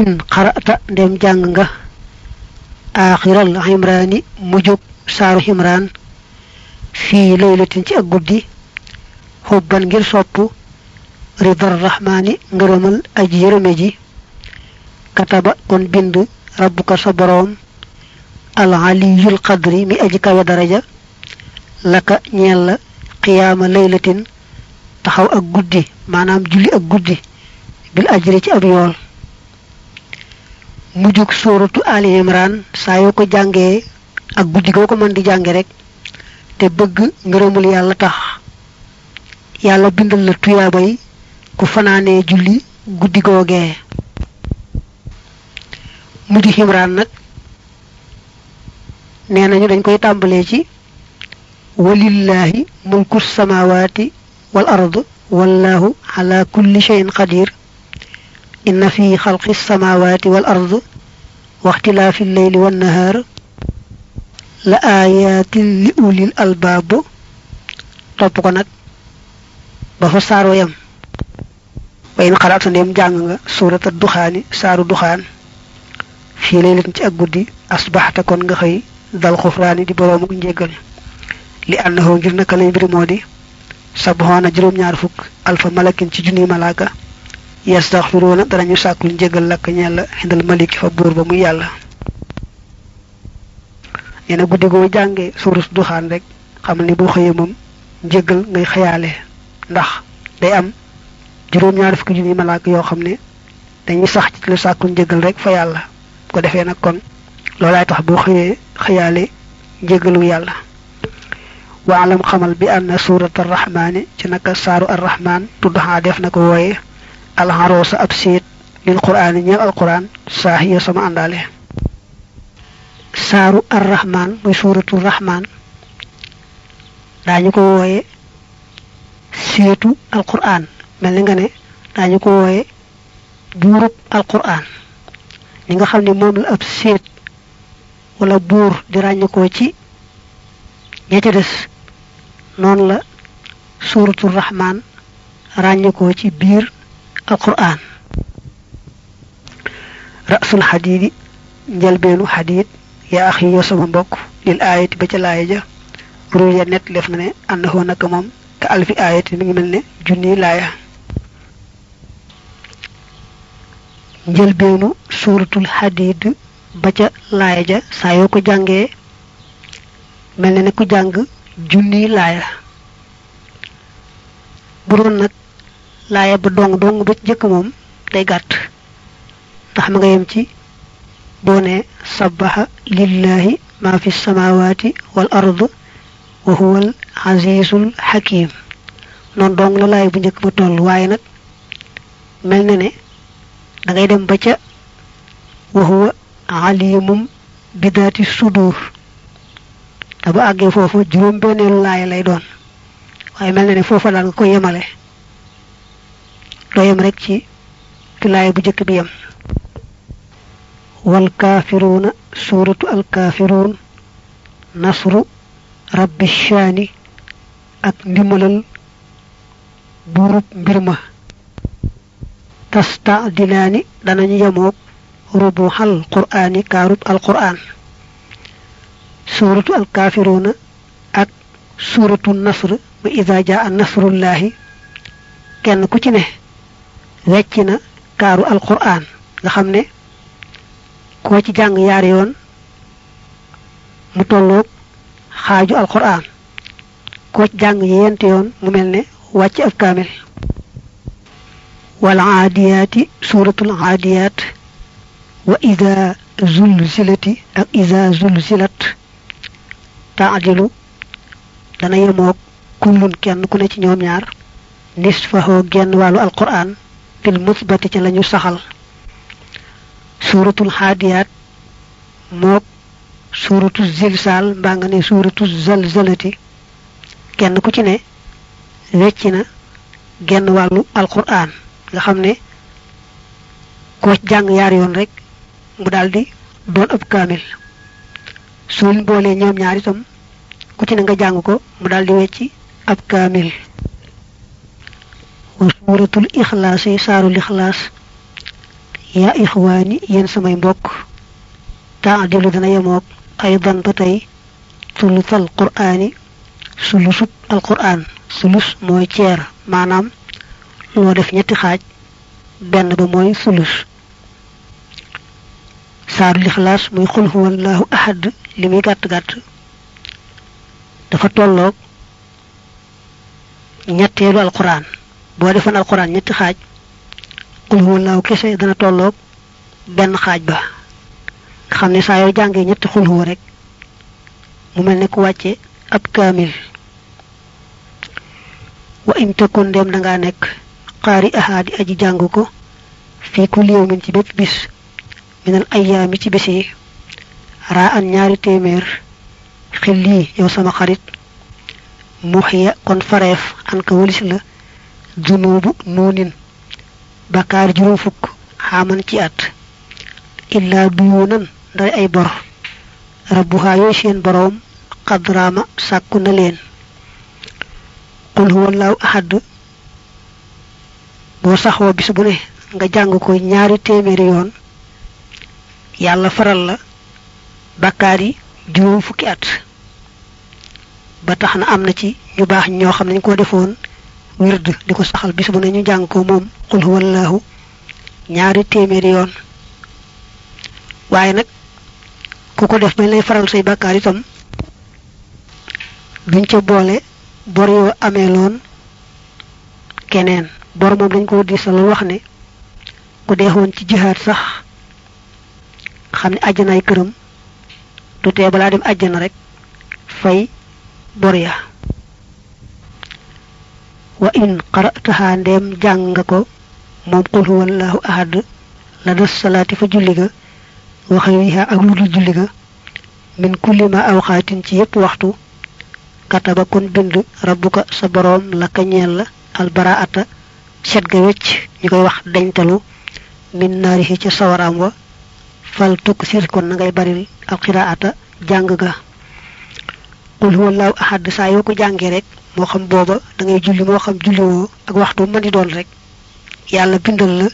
in qara'ta ndem jàng nga aaxiral imraani mujjub saaru imraan fii laylatin ci guddi xubban ngir sopp ridar rahmaani ngërëmal aji yërëme ji kataba kon bind rabbuka sa boroom al aliyul qadri mi aji kawe daraja laka ñeel la laylatin taxaw ak guddi maanaam julli ak guddi bil ajri ci ab yool mujjug suuratu ali imran saa yoo ko jàngee ak guddi goo ko mën di jànge rek te bëgg ngërëmul yàlla tax. Yàlla bindal la tuyaabay ku fanaanee julli guddi googee. Mujj imran nag nee nañu dañ koy tàmbalee ci walillahi mulku samawati wal ard wallahu ala kulli shay'in qadir inna fi xalqi samawati wal ard wa ixtilaafi lleyli wan nahaar la ayatin li ulil albaab topp ko nag ba fa saaro yam. Wa in xaraata ndem jàng nga suurata duxaani saaru duxaan. Fii laylatin ci ak guddi asbaxta kon dal xufraani di boroomu njéggal li annahu ngir naka lay mbiri moo di sabxoona juróom-ñaar fukk alfa malakin ci malaaka yastaxfiruuna danañu sàkkul njéggal lakk ñeel la xindal maliki fa buur ba muy yàlla neena guddi goo jàngee suurus duxaan rek xamal ni boo xëyee moom njéggal ngay xëyaale ndax day am juróom-ñaar fukki junniy malaaka yoo xam ne dañuy sax ci lu njéggal rek fa yàlla ko defee nag kon loolaay tax boo xëyee xëyaale njéggalu yàlla waalam xamal bi anna suurat arrahmaani ci naka saaru arrahmaan tuddaxaa def na ko wooye alxaroosa ab siit lil quraani ñeel alquran saahiya sama àndaale saaru arrahmaan muy suuratu rahmaan daañu ko wooye seetu alquran mel ni nga ne daañu ko wooye buurub alquran li nga xam ne moom la ab seet wala buur di ràññikoo ci ña ca des noonu la suuratu rahmaan ràññikoo ci biir alquran. Rasul xadiidi njëlbeenu xadiid yaa axi yow sama mbokk lil aayati ba ca laaya ja. Ruya net def na ne annahu naka moom ka alfi aayati mi ngi mel ne junni laaya. Njëlbeenu suuratul xadiid ba ca laaya ja saa yoo ko ne ku jàng junni laaya. Bu laaya ba dong dong ba jëkk moom day gàtt. ndax ma nga yem ci boo ne sabaxa lillahi ma fi samawati wal ard wa huwa al noonu dong la laaya bu njëkk ba toll. waaye nag mel na ne da ngay dem ba ca wa huwa alimum bidaati sudur te bu àggee foofu juróom benneelu laaya lay doon. waaye mel na ne foofa daal nga ko yemale. Doo yem rek ci fi laaya bu njëkk bi yem wal kaafiruuna suuratu al kaafiruun nasru rabbi shaani ak ndimbalal buurub mbir ma tastadilaani danañu yemoog rubuxal quraani kaarub al quraan suuratu al kaafiruuna ak suuratu nasr ba ida jaa nasrullahi kenn ku ci ne wecc na kaaru al quraan nga xam ne koo ci jàng yaari yoon mu tolloog xaaju al quraan koo ci jàng yent yoon mu mel ne wàcc ab kaamil wal aadiyaati suuratul aadiyaat wa ida zulzilati ak ida zulzilat taadilu dana yemoog kullun kenn ku ne ci ñoom ñaar nisfahu genn wàllu alquran fil musbati ci lañu saxal. Suuratul xaadiyaat moog suuratu zilsaal mbaa nga ne suuratu zalzalati. Kenn ku ci ne wecc na genn wàllu alquran nga xam ne koo jàng yaar yoon rek mu daldi doon ab kaamil. Suñ boolee ñoom ñaar itam ku ci ne nga jàng ko mu daldi wecci ab kaamil wa suuratul ixlaas yi saarul ixlaas ya ikhwani yeen samay mbokk taadilu dana yemook aydan ba tey sulusal qur'ani sulusub alquran sulus mooy ceer maanaam loo def ñetti xaaj benn ba mooy sulus. Saaru lixlaas muy xul huwallahu ahad li muy gàtt gàtt. Dafa tolloog ñetteelu alquran boo defoon alquran ñetti xaaj xul huwallahu kese dana tolloog benn xaaj ba. Xam ne saa yoo jàngee ñetti huwa rek mu mel ku ab wa in takun dem da ngaa aji jàng fii kulli yawmin ci bépp bis minal ayyaami ci bis yi raa an ñaari téeméer xil yow sama xarit muxiya kon fareef an ka walis la junubu nuunin bakaar juróom fukk xaaman ci at illaa duyuunan ndari ay bor. Rabbuhaa yooy seen boroom xadraama sàkku na leen. Qul huwallahu ahad. Boo saxoo bis bu ne nga jàng ko ñaari téeméeri yoon. Yàlla faral la fukki at. Ba tax na am na ci ñu baax ñoo xam ko defoon wird di ko saxal bis bu ne ñu jàng ko moom. Qul huwallahu ñaari téeméeri yoon. Waaye nag ku ko def bañ lay faral say bàkkaar itam duñ ca boole bor yoo amee loon keneen. Bor moom dañ ko diisal wax ne ku deexoon ci jihaat sax xam ne àjjanaay këram du tee balaa dem àjjana rek fay bor ya wa in qara'taha ndeem jàng nga ko moom qul huwallahu ahad la des salaati fa julli ga wa xayriha ak lu min kulli ma awxaatin ci yépp waxtu kataba kon bind rabbuka sa la la albaraata set ga wecc ñu koy wax dañtalu min naarihi ca sawaraam wa fal tukk sir kon ngay baril alqiraata jàng ga. Qul huwallahu ahad saa yoo ko jàngee rek moo xam booba da ngay julli moo xam julli woo ak waxtu mën di doon rek yàlla bindal la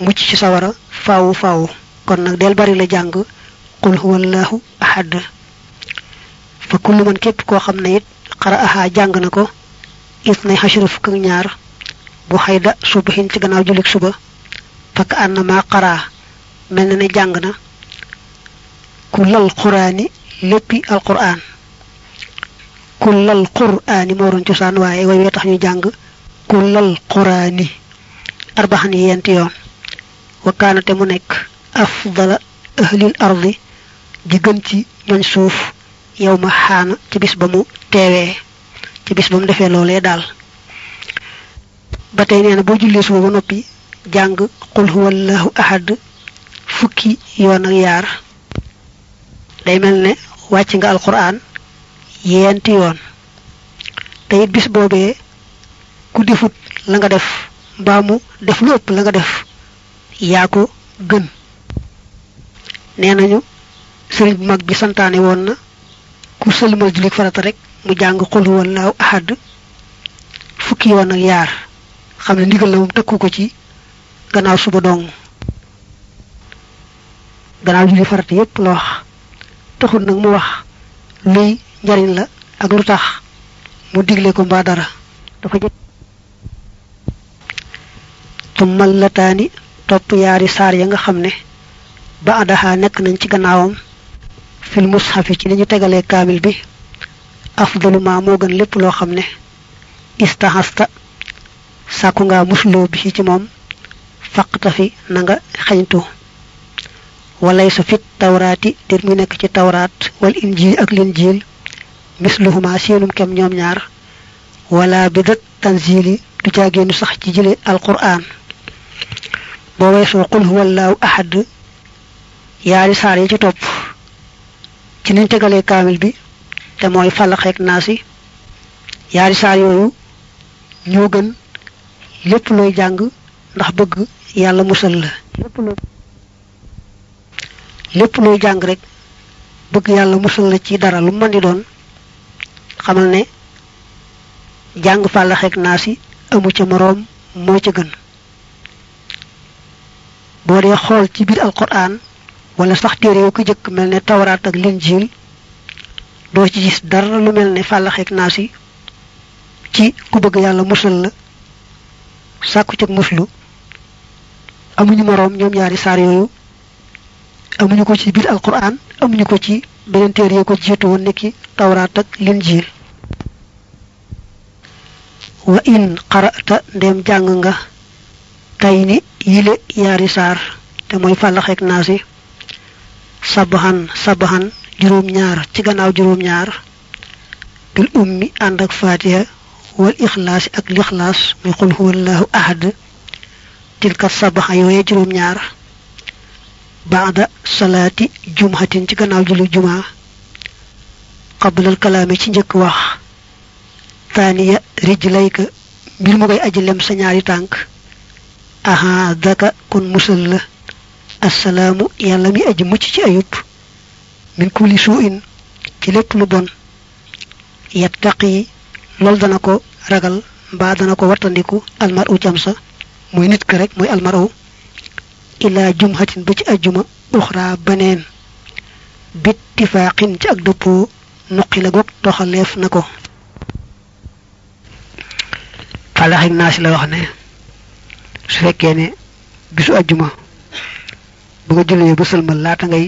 mucc ci sawara faawu faawu. Kon nag del bari la jàng qul huwallahu ahad. Fa kullu man képp koo xam ne it xara aha jàng na ko fukk ak ñaar bu xayda subahin ci gannaaw julik suba fakk ànd ma xaraa mel na ne jàng na kullal quraani alquran kullal quraani moo doon cosaan waaye way tax ñu jàng kullal quraani arbaxan yenti yoon. Wa kaanate mu nekk afdala ahlil ardi ji gën ci ñooñ suuf yow ma xaana ci bis ba mu teewee ci bis ba mu defee loolee daal. Ba tey nee na boo jullee suba ba noppi jàng qul huwallahu ahad fukki yoon ak yaar. Day mel ne wàcc nga alquran yeenti yoon. Te bis boobee ku defut la nga def mbaa mu def lu la nga def ko gën. Nee sëriñ bu mag bi santaane woon na ku sëlmal julik farata rek mu jàng qul huwallahu ahad fukki yoon ak yaar xam ne ndigal la moom tëkku ko ci gannaaw suba dong. Gannaaw julli farata yépp wax taxul mu wax njariñ la ak lu tax mu digle ko mbaa dara. dafa jëkk tummal lataani topp yaari saar ya nga xam ne ba adaxa nekk nañ ci gannaawam. fil mushafi ci ni ñu tegalee kaamil bi. afdalu ma moo gën lépp loo xam ne istahasta sàkku nga musloo bi ci moom. faqta fi na nga xañtu walay sa fit tawraati dir mu nekk ci tawraat wal injil ak linjil misluhuma seenum kem ñoom ñaar wala bidat tanzili du caagéenu sax ci jële alquran. Boo weesoo qul huwallahu ahad yaari saar yi ci topp ci niñ tegalee kaamil bi te mooy falaxeek naasi yaari saar yooyu ñoo gën lépp looy jàng ndax bëgg yàlla musal la. Lépp looy jàng rek bëgg yàlla musal la ci dara lu mën doon xamal ne jàng fàllaxeek naasi amu ca moroom moo ca gën. Boo dee xool ci biir alquran wala sax téere yoo ko jëkk mel ne tawraat ak linjiil doo ci gis dara lu mel ne fàllaxeeg naas yi ci ku bëgg yàlla musal la sàkku cëg muslu. Amuñu moroom ñoom ñaari saar yooyu amuñu ko ci biir alquran amuñu ko ci beneen téere yoo ko jiitu woon nekki tawraat ak linjiil wa in qara'ta ndem jàng nga. Tay ni yile yaari saar te mooy fàllaxeeg naas yi sabaxan sabaxan juróom ñaar ci gannaaw juróom ñaar bil ummi ànd ak fatiha wal ixlaasi ak lixlaas muy xul huwallahu ahad. Tilka sabaxa yooye juróom ñaar baada salaati jumhatin ci gannaaw julli juma qablal kalaame ci njëkk wax taaniya rijlayka mbir mu koy aji lem sa ñaari tànk aha daka kon musal la assalaamu yàlla mi aji mucc ci ayub min kulli suuin ci lépp lu bon yattaqi lool dana ko ragal mbaa dana ko wattandiku almar u cam sa muy nit ka rek muy almar u ilaa jumhatin ba ci ajjuma uxra baneen bittifaaqin ci ak dëppoo nuqi la goog toxaleef falaxim naa si la wax ne su fekkee ne bisu ajjuma bu nga jullee ba sëlmal laata ngay.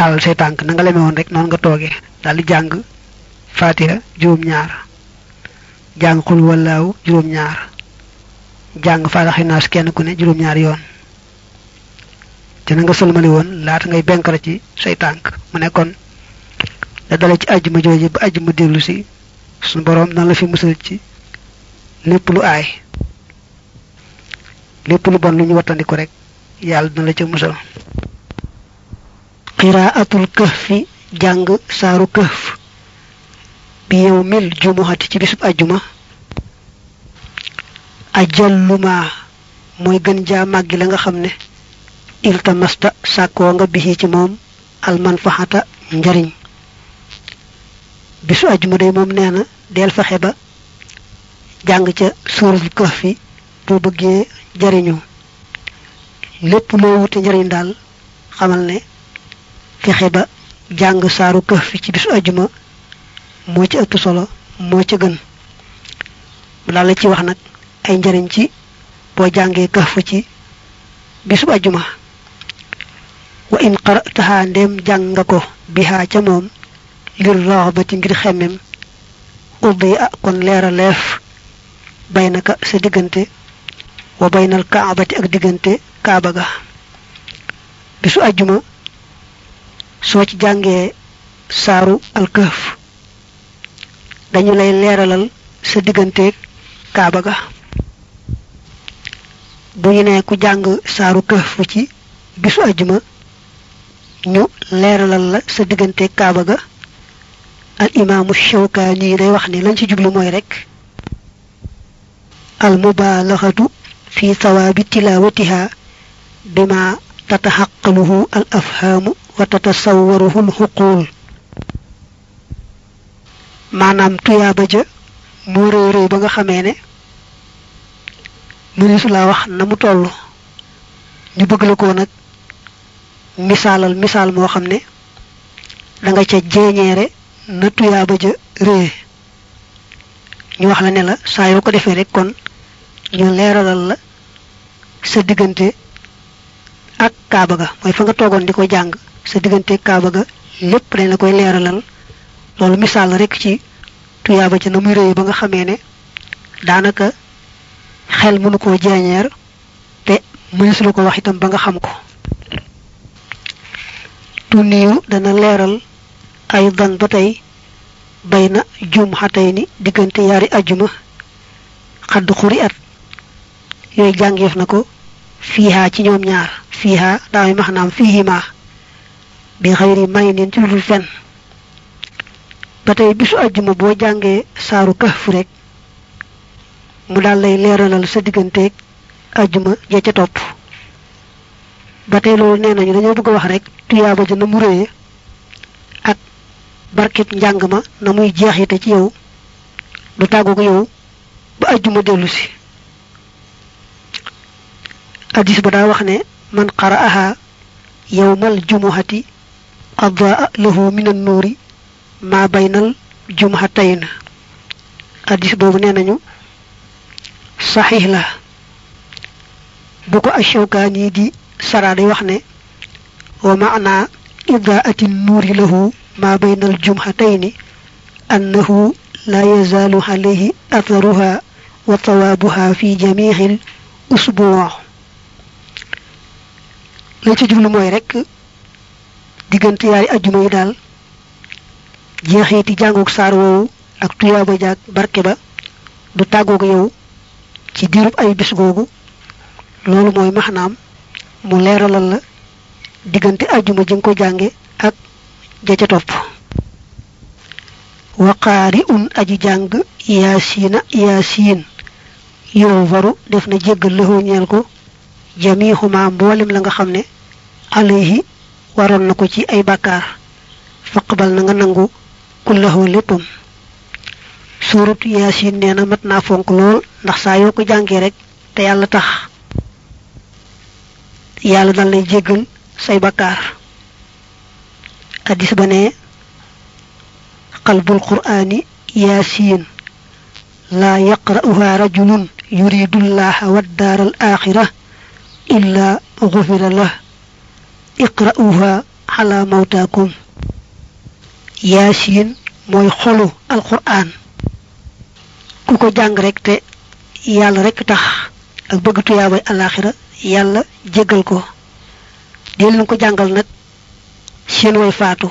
Tàllal say tànk na nga leme woon rek noonu nga toogee daal di jàng fatiha juróom-ñaar jàng xul wallaahu juróom-ñaar jàng falaxi naas kenn ku ne juróom-ñaar yoon te na nga sëlmali woon laata ngay benkara ci say tànk mu ne kon da dale ci dellu si suñu boroom nan la fi musal ci lépp lu aay lépp lu bon lu ñu wattandiku rek yàlla dina la ca musal. Qiraatul kahfi jàng saaru kahf bi yow mil jumuhati ci bisub ajjuma ajalluma mooy gën jaa màggi la nga xam ne iltamasta sàkkoo nga bixi ci moom almanfaxata njariñ. Bisu ajjuma day moom nee na del fexe ba jàng ca suuratul kahfi boo bëggee jariñu. Lépp loo wute njariñ daal xamal ne fexe ba jàng saaru kahfi ci bisu ajjuma moo ci ëpp solo moo ca gën. Mu la ci wax nag ay njariñ ci jàngee kahf ci bisu ajjuma wa in qara'taha ndem jàng nga ko bihaa ca moom lir raxbati ngir xemmem uddi a kon leef baynaka sa diggante wa baynal kaabati ak diggante kaaba ga. Bisu ajjuma soo ci jàngee saaru alkahf dañu lay leeralal sa digganteeg kaaba ga. Bu ñu ne ku jàng saaru kahf ci bisu ajjuma ñu leeralal la sa digganteeg kaaba ga. Al imaamu Shawkaani day wax ne lañ ci jublu mooy rek tilaawatiha bima tataxaqaluhu al afhaamu wa tatasawwaruhu al xuquul maanaam tuyaaba ja moo réy réy ba nga xamee ne mëneesu laa wax na mu toll ñu bëgg la ko nag misaalal misaal moo xam ne da nga ca jeeñeere na tuyaaba ja réy ñu wax la ne la saa yoo ko defee rek kon ñu leeralal la sa diggante ak kaaba ga. Mooy fa nga toogoon di ko jàng sa diggante kaaba ga lépp dañ la koy leeralal. Loolu misaal rek ci tuyaaba ci na muy ba nga xamee ne daanaka xel mënu koo jeeñeer te mënees la ko wax itam ba nga xam ko. Tuniyu dana leeral ay dan ba tey bay na jum xatay ni diggante yaari ajjuma xadd xuri at yooyu jàngeef na ko fiihaa ci ñoom ñaar. fiihaa daaway maxnaam fiihimaa bi xëyri may ci tey bisu ajjuma boo jàngee saaru kahf rek mu daal lay leeralal sa digganteeg ajjuma ja ca topp. Ba tey loolu nee nañu bëgg wax rek mu ak barkeb njàng ma na jeexite ci yow du tàggu ko yow ba ajjuma dellu si حديث بدا وخني من قرأها يوم الجمعة أضاء له من النور ما بين الجمعتين. حديث بوب نانيو صحيح لا. بوكو الشوكاني دي سرادي وخني ومعنى إضاءة النور له ما بين الجمعتين أنه لا يزال عليه أثرها وثوابها في جميع الأسبوع. Lañ ci jublu mooy rek diggante yaari ajjuma yi daal jeexiiti jàngoog saar woowu ak tuyaaba jaag barke ba du tàggoog yow ci diirub ay bis googu. Loolu mooy maxnaam mu leeralal la diggante ajjuma ji nga ko ak ca topp. Waqaari un aji jàng yaasiina yaasiin yow waru def na jéggal lëxoo ñeel ko jamiixuma mboolem la nga xam ne alayhi waroon na ko ci ay bàkkaar. Faqbal na nga nangu kullahoo léppam. Suuratu yaasin nee na mat naa fonk lool ndax saa yoo ko jàngee rek te yàlla tax. Yàlla dal lay jéggal say bakkaar hadis ba ne qalbul qur'ani yaasin laa yaqra'uha rajulun yuridu llaha waddaara al axira illa gufira lah iqra'uha ala mawtaakum yaasin mooy xolu alqur'an ku ko jàng rek te yàlla rek tax ak bëgg tuyaabay alaxira yàlla jéggal ko dee leen ko jàngal nag seen way faatu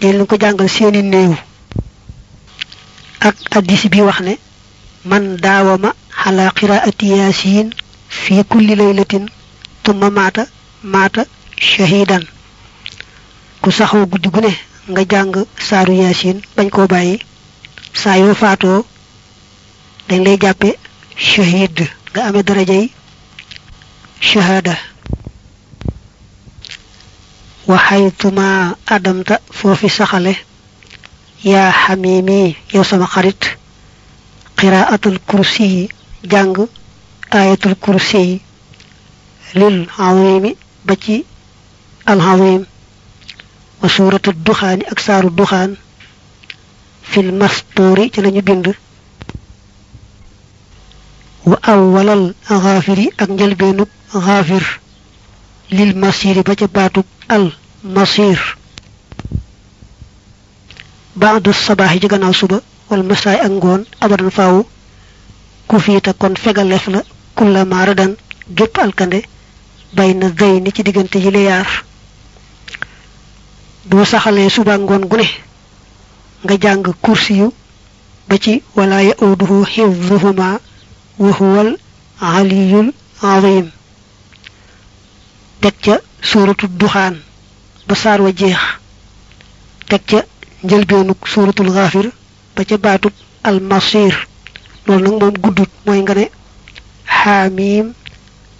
dee leen ko jàngal seeni néew ak addis bi wax ne man daawama xala qiraati yaasiin fi kulli laylatin tumma maata maata shahidan ku saxoo guddi gu ne nga jàng saaru yaasiin bañ koo bàyyi. Saa yoo faatoo dañ lay jàppe shahid nga amee darajay shahada waxaytuma adamta foofi saxale yaa xamimi yow sama xarit qiraatul kursi yi jàng آية الكرسي للعظيم بكي العظيم وسورة الدخان أكثر الدخان في المسطور تلني بند وأول الغافري أنجل بينك غافر للمصير بكي باتك المصير بعد الصباح جغناو سبا والمساء أنجون أبدا فاو كفيتا كون فغالف kulla maaradan gépp alkande bay na day ni ci diggante yi la yaar. Boo saxalee suba ngoon gu ne nga jàng kursi yu ba ci wala yauduhu xifduhuma wa huwal aliyul azim. Teg ca suuratu duxaan ba saar wa jeex. Teg ca njëlbeenuk suuratul xaafir ba ca baatub almasir loolu nag moom guddut mooy nga ne حاميم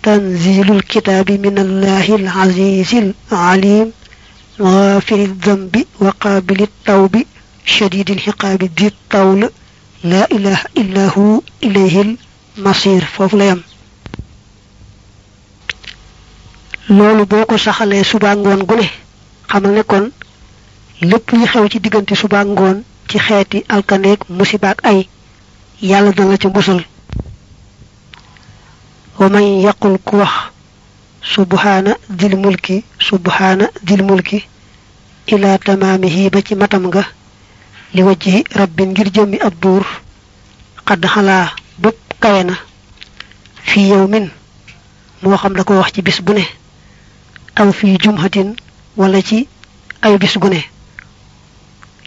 تنزيل الكتاب من الله العزيز العليم غافر الذنب وقابل التوب شديد الحقاب ذي الطول لا إله إلا هو إليه المصير فوفليم لولو بوكو سخالي سبانغون غولي خامل نكون لب يخوتي ديغنتي سبانغون تي خيتي الكنيك مصيباك أي يالا دانا تي ومن يقول كوخ سبحان ذي الملك سبحان ذي الملك إلى تمامه بكي متمغة لوجه رب جرجم أبور قد حلا بب كينا في يوم موخم لكو بس بني أو في جمعة ولا شيء أي بس بسبنه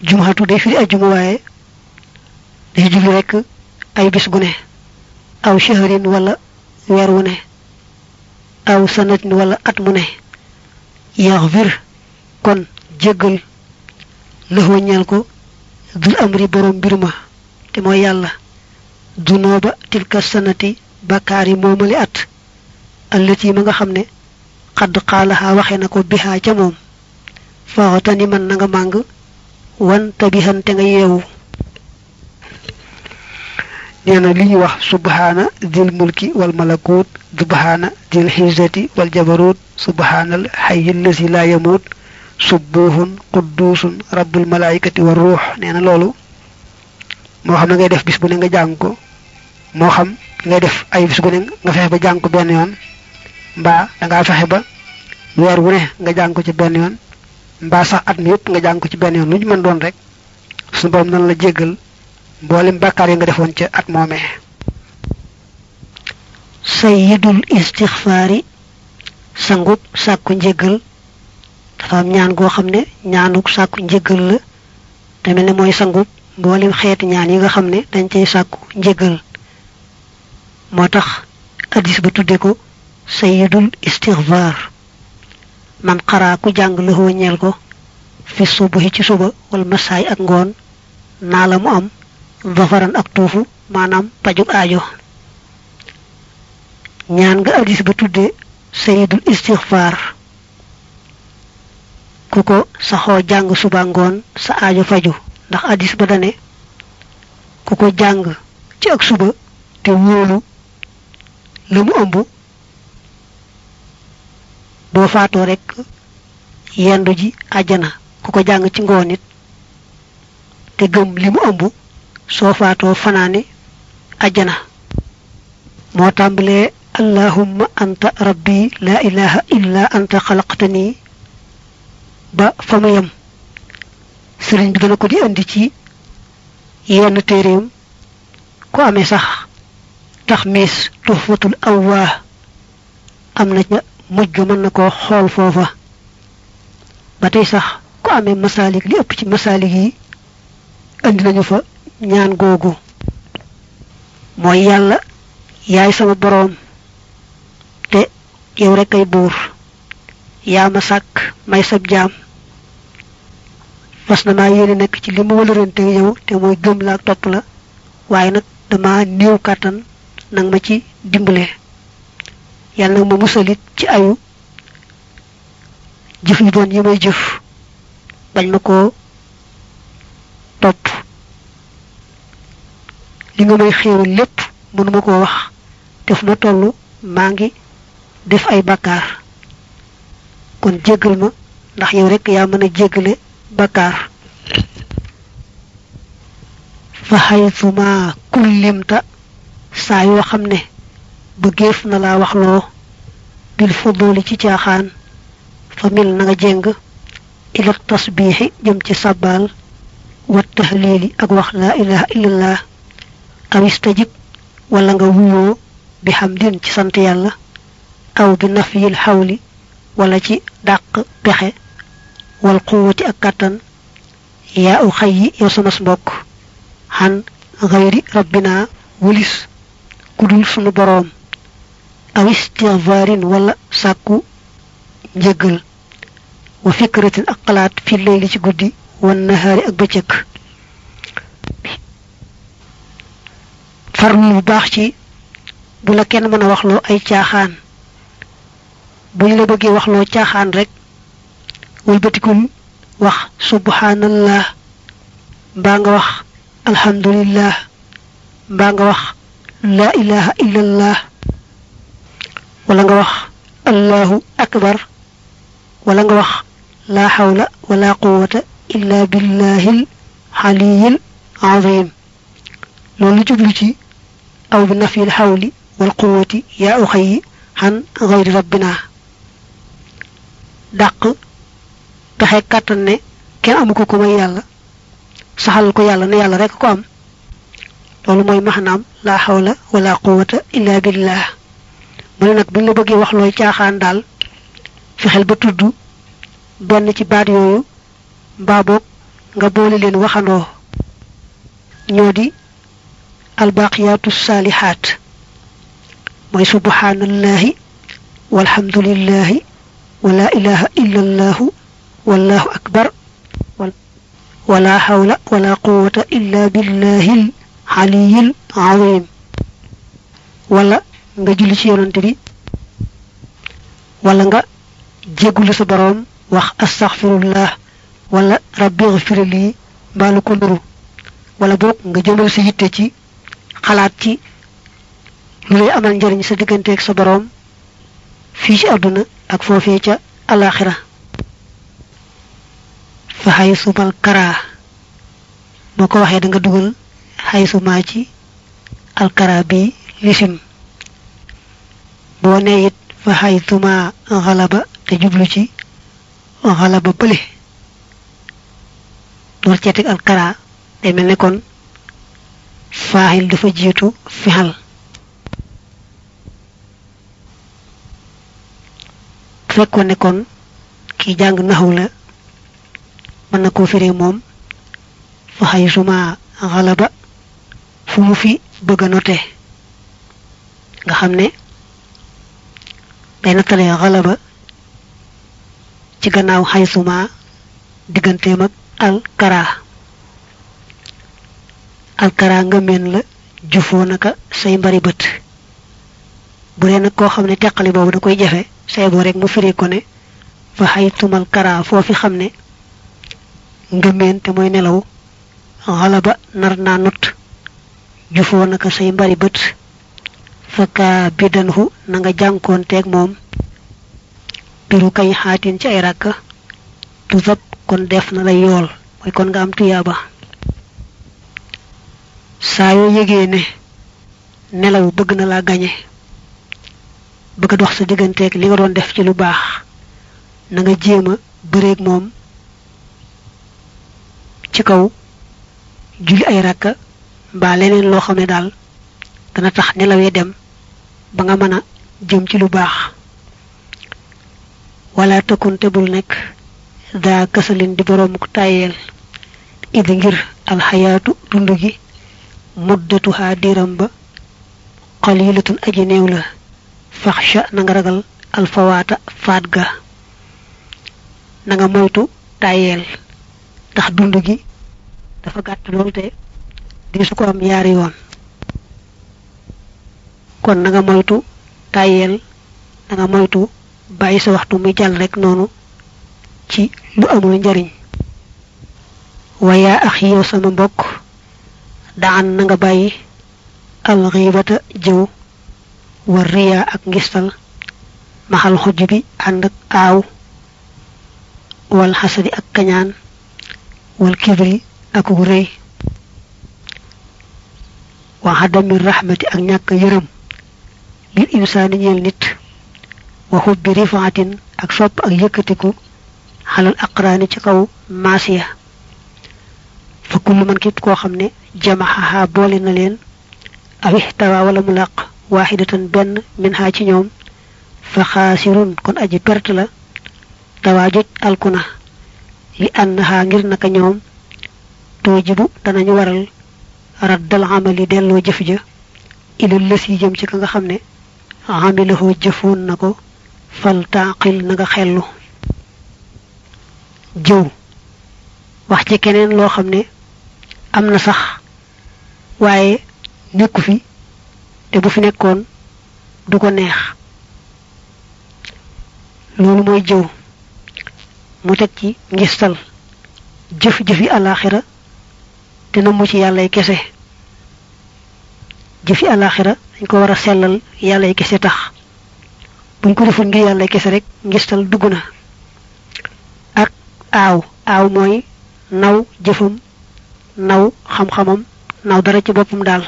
جمعة دي في الجمعة دي جلوك أي بس بني. أو شهرين ولا weer wu ne aw sanatin wala at mu ne. Yaxfir kon jéggal lëxoo ñeel ko dul amri borom mbir ma te mooy yàlla. Dunooba tilka sanati bakkaar yi at. Allati ma nga xam ne xadd waxe na ko ca man nga wan tabihan te nga nee na li ñuy wax subhaana dil mulki wal malakut subhaana dil xizzati wal jabarut subhaanal xayyil lasi laa yamut subbuhun quddusun rabbul malaikati war ruux nee na loolu moo xam ngay def bis bu ne nga jàng ko moo xam ngay def ay bis bu ne nga fexe ba jàng ko benn yoon mbaa dangaa fexe ba weer wu ne nga jàng ko ci benn yoon mbaa sax at yëpp nga jàng ko ci benn yoon. Lu ñu mën doon rek borom nan la jéggal mboolem bàkkaar yi nga defoon ca at moomee sayyidul istixfaari sangub sàkku njéggal dafa am ñaan goo xam ne ñaanuk sàkku njéggal la. Te mel ne mooy sangub mboolem ñaan yi nga xam ne dañ cay sàkku njéggal moo tax addis ba ko sayyidul istixfaar man xaraa ku jàng lëxoo ñeel ko fi subuhi ci suba wala masaay ak ngoon naa la mu am zafaran ak tuufu maanaam pajug aajo. Ñaan nga addis ba tudde sayidul istixfaar ku ko saxoo jàng suba ngoon sa aajo faju. Ndax addis ba dane ku ko jàng ci ak suba te wóolu la mu ëmb boo faatoo rekk yendu ji àjjana. Ku ko ci ngoon te gëm li mu soo faatoo fanaane àjjana moo tàmbalee allahumma anta rabbi la ilaha illa anta xalaqtani ba fa mu yem. Bi dana ko di indi ci yenn téeréem ku amee sax tax miis tuhfatul awwaa am na ca mujj mën na koo sax ku amee masaalik li ëpp ci masaalik yi indi nañu fa ñaan googu mooy yàlla yaay sama boroom te yow rek ay buur. Yaa ma sàkk may sab jaam. Fas na maa yéene nekk ci li ma wëlërante yow te mooy gëm la ak topp la. Waaye nag dama néew kàttan nag ma ci dimbale. Yàlla nag ma musalit ci ayu jëf yu bon yi jëf. Bañ ma koo topp li nga may xéewal lépp mënuma koo wax. Te fu ma toll maa ngi def ay bakkaar. Kon jéggal ma ndax yow rekk yaa mën a jéggale fa xaytuma kullimta saa yoo xam ne bëggeef na laa waxloo bil fuduli ci caaxaan fa mil na nga jeng ila tasbiixi jëm ci sàbbaal wa ak wax laa ilaha illallah aw istajib wala nga wuyoo bi xamdin ci sant yàlla aw bi nafyil xawli wala ci dàq pexe wal quwwati ak kàttan yaa u xay yi yow sama mbokk xan xayri rabbina wulis kudul sunu boroom aw istigfaarin wala sàkku njëggal wa fikratin ak xalaat fi layli ci guddi wan nahaari ak bëccëg farlu bu baax ci bu la kenn mën a waxloo ay caaxaan bu ñu la bëggee waxloo caaxaan rek wëlbatikul wax subhanallah mbaa nga wax alhamdulillah mbaa nga wax la ilaha illallah wala nga wax allahu akbar wala nga wax la hawla wala quwwata illa billahil aliyil azim loolu jublu ci pexe kàttan ne kenn amu ko ko may yàlla saxal ko yàlla ne yàlla rek ko am loolu mooy maxnaam laa xawla wala quwwata illa billah mu ne nag buñ la bëggee wax looy caaxaan daal fexeel ba tudd benn ci baat yooyu mbaa boog nga boole leen waxandoo ñoo di albaqiyaatu saalihaat mooy subhanallahi walhamdulillahi wala ilaha illa allahu wallahu akbar wala hawla wala quwwata illa billahil aliyil azim wala nga julli ci yonante bi wala nga jéggulu sa boroom wax astaghfirullah wala rabbi ighfir li mbaalu ko nuru wala boog nga jëmal sa yitte ci xalaat ci lu lay amal njariñ sa digganteeg sa boroom fii ci àdduna ak foofee ca alaxira fa xay sumal karaa boo ko waxee da nga dugal xay sumaa ci alkara bi lisim boo nee it fa xay suma xalaba te jublu ci xalaba bële. Door cee teg alkara day mel ne kon faaxil dafa jiitu fixal fekkoon ne kon kii jàng naxu la mën na koo firee moom fa xay suma xalaba fu mu fi bëgg a note. Nga xam ne day nattale xalaba ci gannaaw xay suma digganteem ak alkara alkara nga meen la jufoo naka say mbari bët. Bu dee nag koo xam boobu da koy jafe say boo rek mu firi ko ne fa xay tumal kara foofi xam ne nga meen te mooy nelaw nar naa not jufoo naka say mbari bët. Fakka bidanhu na nga jànkoonteeg moom. Biru kay xaatin ci ay tu sab kon def na la yool mooy kon nga am tuyaaba saa yoo yëgee ne nelaw bëgg na laa gañe bëgg dox sa digganteeg li nga doon def ci lu baax na nga jéem a bëreeg moom ci kaw julli ay rakka mbaa leneen loo xam ne daal dana tax nelawee dem ba nga mën jëm ci lu baax. Wala tëkkunte bul nekk daa kasalin di boroomu tàyyeel idi ngir alxayaatu dund gi muddatuhaa diiram ba qalilatun aji néew la faxsha na nga ragal alfawaata faat na nga moytu tàyyeel ndax dund gi dafa gàtt lool te di su ko am yaari kon na nga moytu tàyyeel na nga moytu bàyyi sa waxtu muy jàll rek noonu ci lu amul njariñ. Waya ax yow sama mbokk daan na nga bàyyi alxiibata jëw war riya ak ngistal maxal xujj bi ànd ak aaw wal xasadi ak kañaan wal kibri ak rëy. Wa xadami raxmati ak ñàkk yërëm lil insaani ñeel nit wa xubbi rifaatin ak sopp ak yëkkatiku xalal aqraani ci kaw maasiya. Fa kullu man képp koo xam ne jamaxaha boole na leen aw ixtawa wala mu làq waaxidatan benn min xaa ci ñoom fa xaasirun kon aji perte la tawaajoj alkuna li annaha ngir naka ñoom toojibu danañu waral raddal amali delloo jëf ja ilal lës yi jëm ci ka nga xam ne amilahoo jëfoon na ko fal taaqil na nga xellu jëw wax ci keneen loo xam ne am na sax waaye nekku fi te bu fi nekkoon du ko neex. Loolu mooy jëw mu teg ci ngistal jëf-jëfi alaxira te na mu ci yàllay kese. Jëfi alaxira dañ ko war a sellal yàllay kese tax. Buñ ko deful ngir yàllay kese rek ngistal dugg na. Ak aaw aaw mooy naw jëfam naw xam-xamam naw dara ci boppam daal.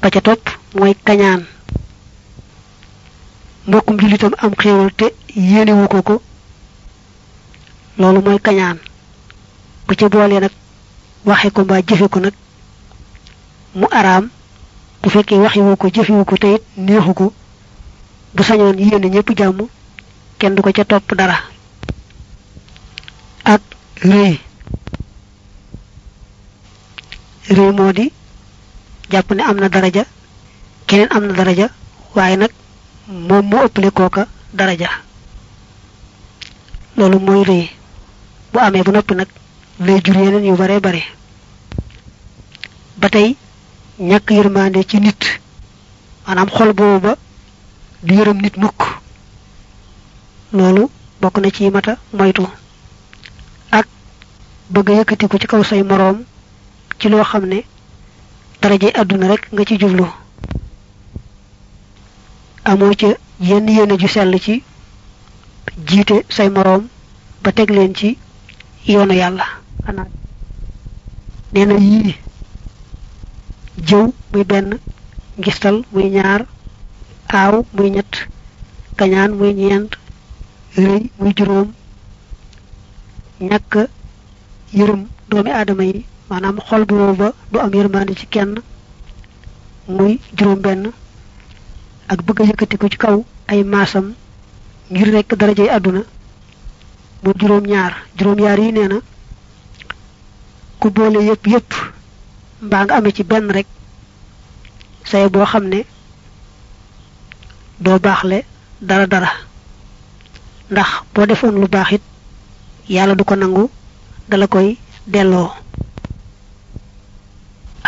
Ba ca topp mooy kañaan. Mbokkum jullitam am xéewal te yéenewu ko ko. Loolu mooy kañaan. Bu ca boolee nag waxe ko mbaa jëfe ko nag mu araam. Bu fekkee waxiwu ko jëfewu ko te it neexu ko. Bu sañoon yéene ñëpp jàmm kenn du ca topp dara. Ak rëy moo di jàpp ne am na daraja keneen am na daraja waaye nag moom moo ëppale kooka daraja. Loolu mooy rëy. Bu amee ba noppi nag lay jur yeneen yu bare bare. Ba tey ñàkk ci nit maanaam xol boobu ba du nit mukk. Loolu bokk na ci mata moytu. Ak bëgg a yëkkati ko ci kaw say moroom ci loo xam ne daraje àdduna rek nga ci jublu. Amoo ca yenn yéene ju sell ci jiite say moroom ba teg leen ci yoonu yàlla. Xanaa nee na jëw muy benn ngistal muy ñaar aaw muy ñett kañaan muy ñeent muy juróom doomi yi maanaam xol bu ba du am yërmande ci kenn muy juróom benn ak bëgg a yëkkati ko ci kaw ay maasam ngir rekk darajey àdduna mu juróom ñaar juróom yaar yi nee na ku boole yépp yépp mbaa nga amee ci benn rek say boo xam ne doo baaxle dara dara. Ndax boo defoon lu baax it yàlla du ko nangu dala koy delloo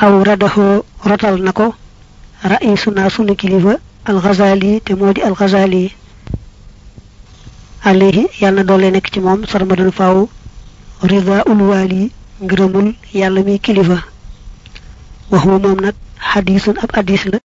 aw radaxoo rotal na ko. Raisuna sunu kilifa alxazali te moo di alxazali alayhi yàlla na doole nekk ci moom sarmadan faaw. Rida ulwaali ngërëmul yàlla mi kilifa. Waxuma moom nag xadiisun ab hadis la